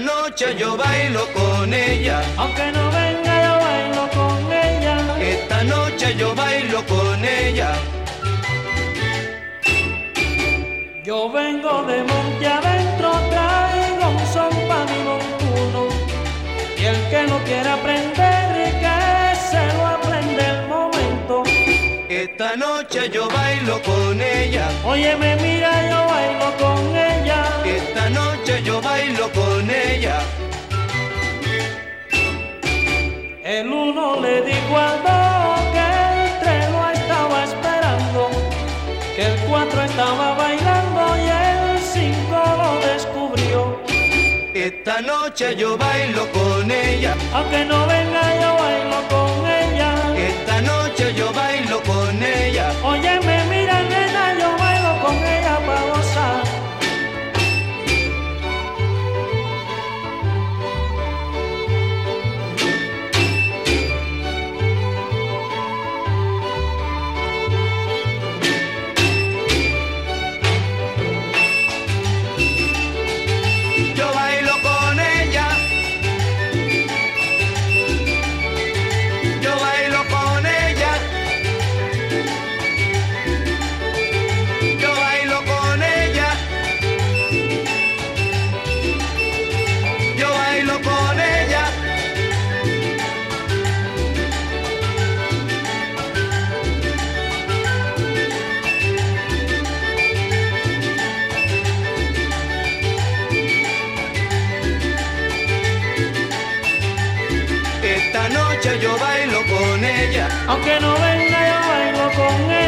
noche yo bailo con ella. Aunque no venga yo bailo con ella. Esta noche yo bailo con ella. Yo vengo de monte adentro, traigo un son pa' mi montuno. Y el que no quiera aprender, que se lo aprende el momento. Esta noche yo bailo con ella. Oye, me con ella. El uno le dijo al dos que el tres lo estaba esperando, que el cuatro estaba bailando y el cinco lo descubrió. Esta noche yo bailo con ella. Aunque no venga noche yo bailo con ella. Aunque no venga yo bailo con ella.